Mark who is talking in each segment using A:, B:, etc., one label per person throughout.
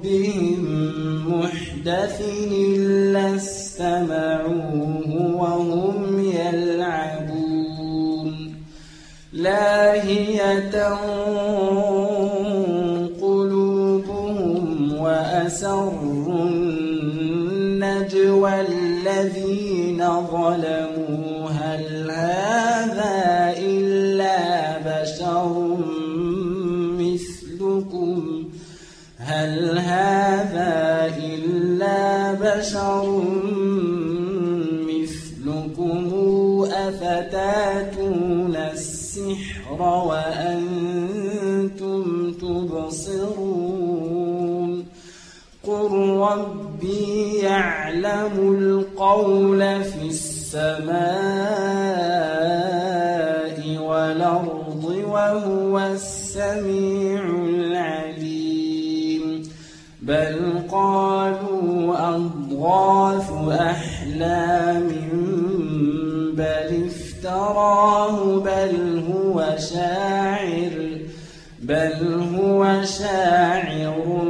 A: ربهم محدث إلا استمعوه وهم يلعبون. لاهية قلوبهم وأسروا النجوى الذين ظلموا. بشر مثلكم أفتاتون السحر وأنتم تبصرون قل ربي يعلم القول في السماء والأرض وهو السميع أضغاث أحلام بل افتراه بل هو شاعر بل هو شاعر.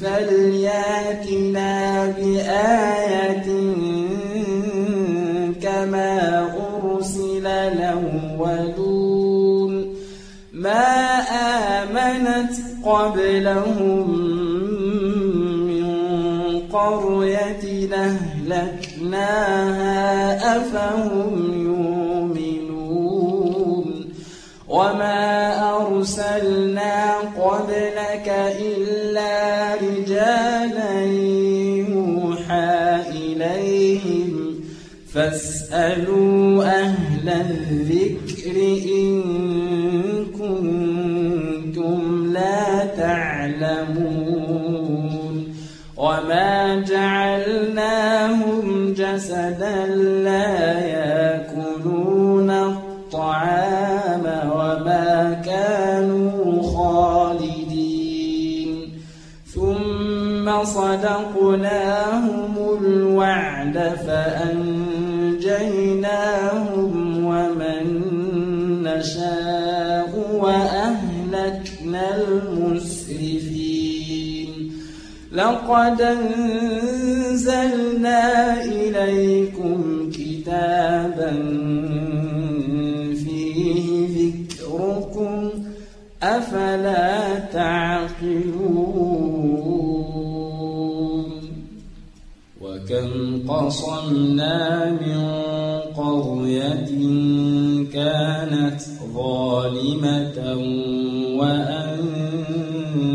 A: فليأتنا بآية كما أرسل الأولون. ما آمنت قبلهم أهلكناها أفهم يؤمنون وما أرسلنا قبلك إلا رجالا يوحى إليهم فاسألوا أهل الذكر إن كنتم لا تعلمون وما جعلناهم جسدا لا يأكلون الطعام وما كانوا خالدين. ثم صدقناهم الوعد فأنجيناهم لقد أنزلنا إليكم كتابا فيه ذكركم أفلا تعقلون. وكم قصمنا من قرية كانت ظالمة وأنشانا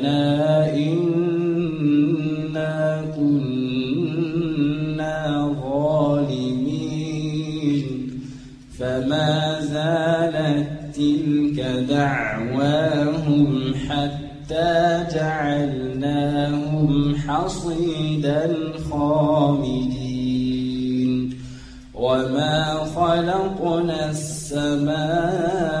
A: ويلنا إنا كنا ظالمين. فما زالت تلك دعواهم حتى جعلناهم حصيدا خامدين وما خلقنا السماء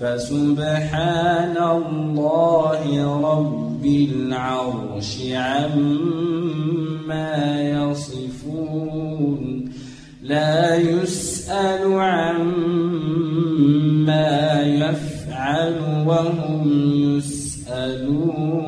A: فسبحان الله رب العرش عما يصفون. لا يسأل عما يفعل وهم يسألون.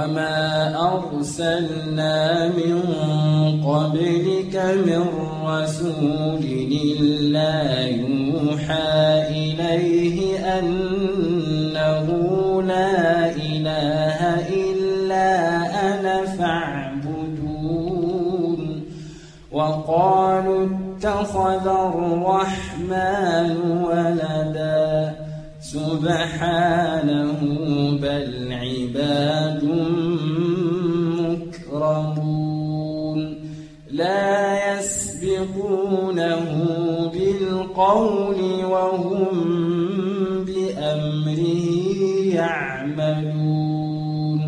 A: وما أرسلنا من قبلك من رسول إلا يوحى إليه أنه لا إله إلا أنا فاعبدون وقالوا اتخذ الرحمن ولدا سبحانه بل عباد مكرمون. لا يسبقونه بالقول وهم بأمره يعملون.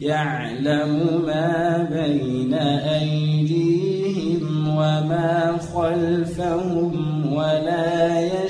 A: يعلم ما بين أيديهم وما خلفهم ولا يشفعون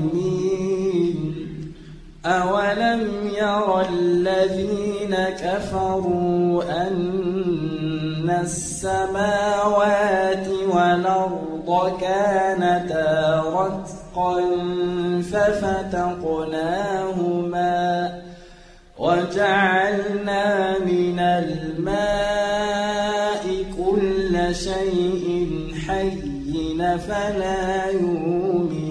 A: أولم ير الذين كفروا أن السماوات والأرض كانتا رتقا ففتقناهما وجعلنا من الماء كل شيء حي فلا يؤمنون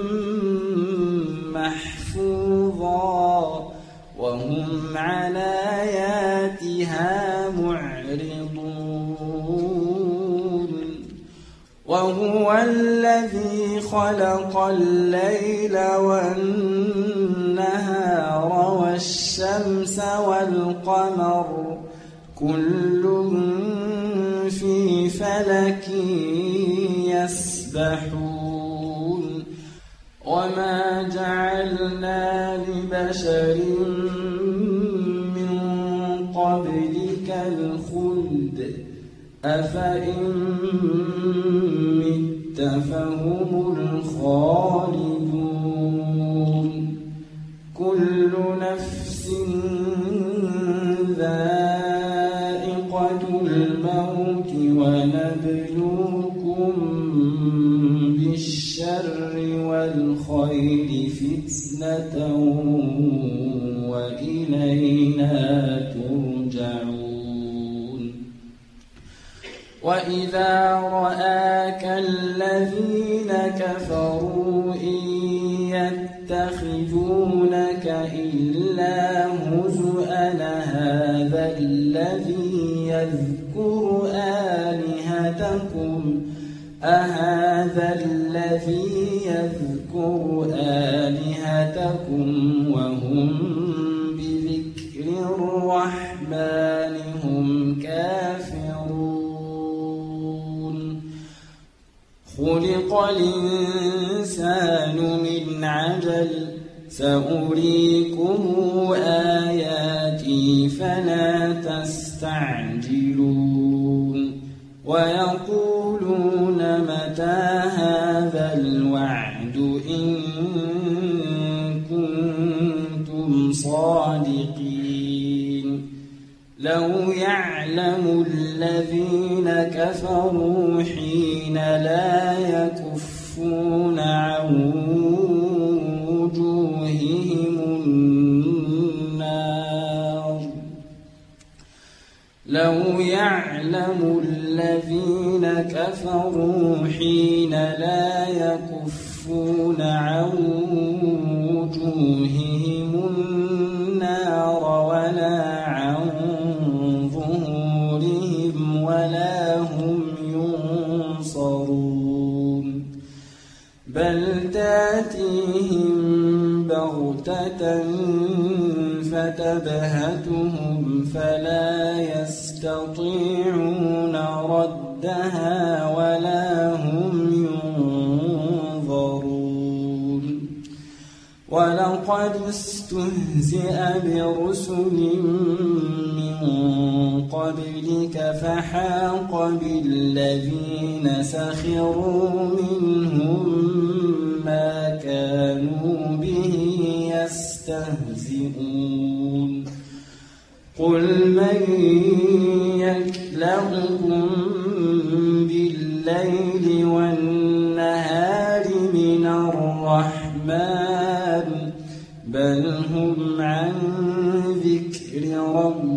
A: عن آياتها معرضون. وهو هو الذي خلق الليل والنهار والشمس والقمر. كل في فلك يسبحون. وما جعلنا لبشر الخلد أفإن مت فهم الخالدون. كل نفس ذائقة الموت ونبلوكم بالشر والخير فتنة وإلينا وإذا رآك الذين كفروا إن يتخذونك إلا هزؤا هذا الذي يذكر آلهتكم؟ أهذا الذي يذكر آلهتكم وهم خلق الإنسان من عجل سأريكم آياتي فلا تستعجلون ويقولون متى هذا الوعد إن كنتم صادقين لو يعلم الذين كفروا حين الذين كفروا حين لا يكفون عن وجوههم النار ولا عن ظهورهم ولا هم ينصرون. بل تأتيهم بغتة فتبهتهم فلا يستطيعون ردها ولا هم ينظرون ولقد استهزئ برسل من قبلك فحاق بالذين سخروا منهم ما كانوا به يستهزئون قل من يكلؤكم بالليل والنهار من الرحمن بل هم عن ذكر ربهم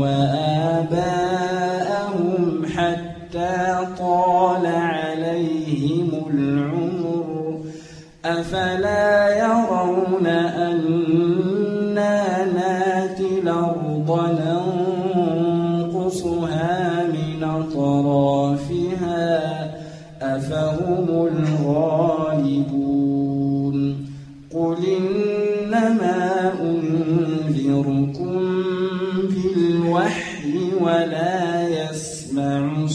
A: وآباءهم حتى طال عليهم العمر. أفلا يسمع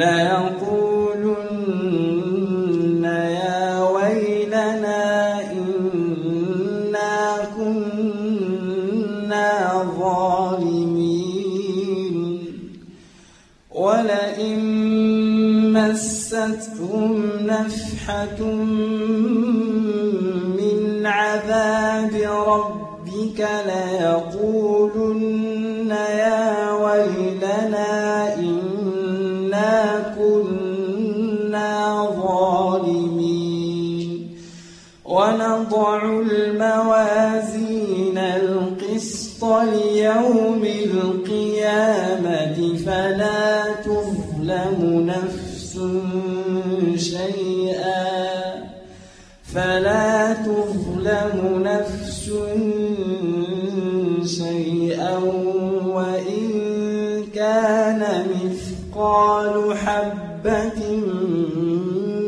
A: ليقولن يا ويلنا إنا كنا ظالمين. ولئن مستهم نفحة من عذاب ربك لا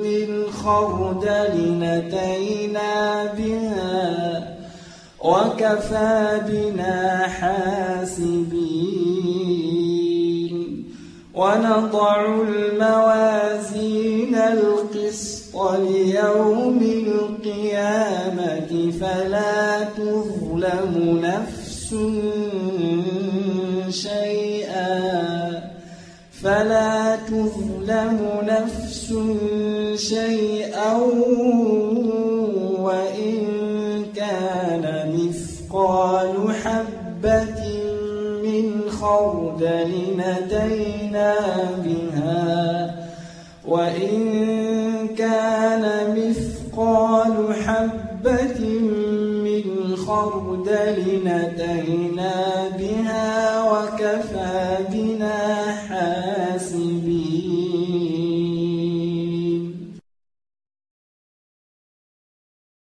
A: من خردل نتينا بها وكفى بنا حاسبين. ونضع الموازين القسط ليوم القيامة فلا تظلم نفس شيئا. فلا تظلم نفس شيئا وإن كان مثقال حبة من خردل نتينا بها وإن كان مثقال حبة من خردل نتينا بها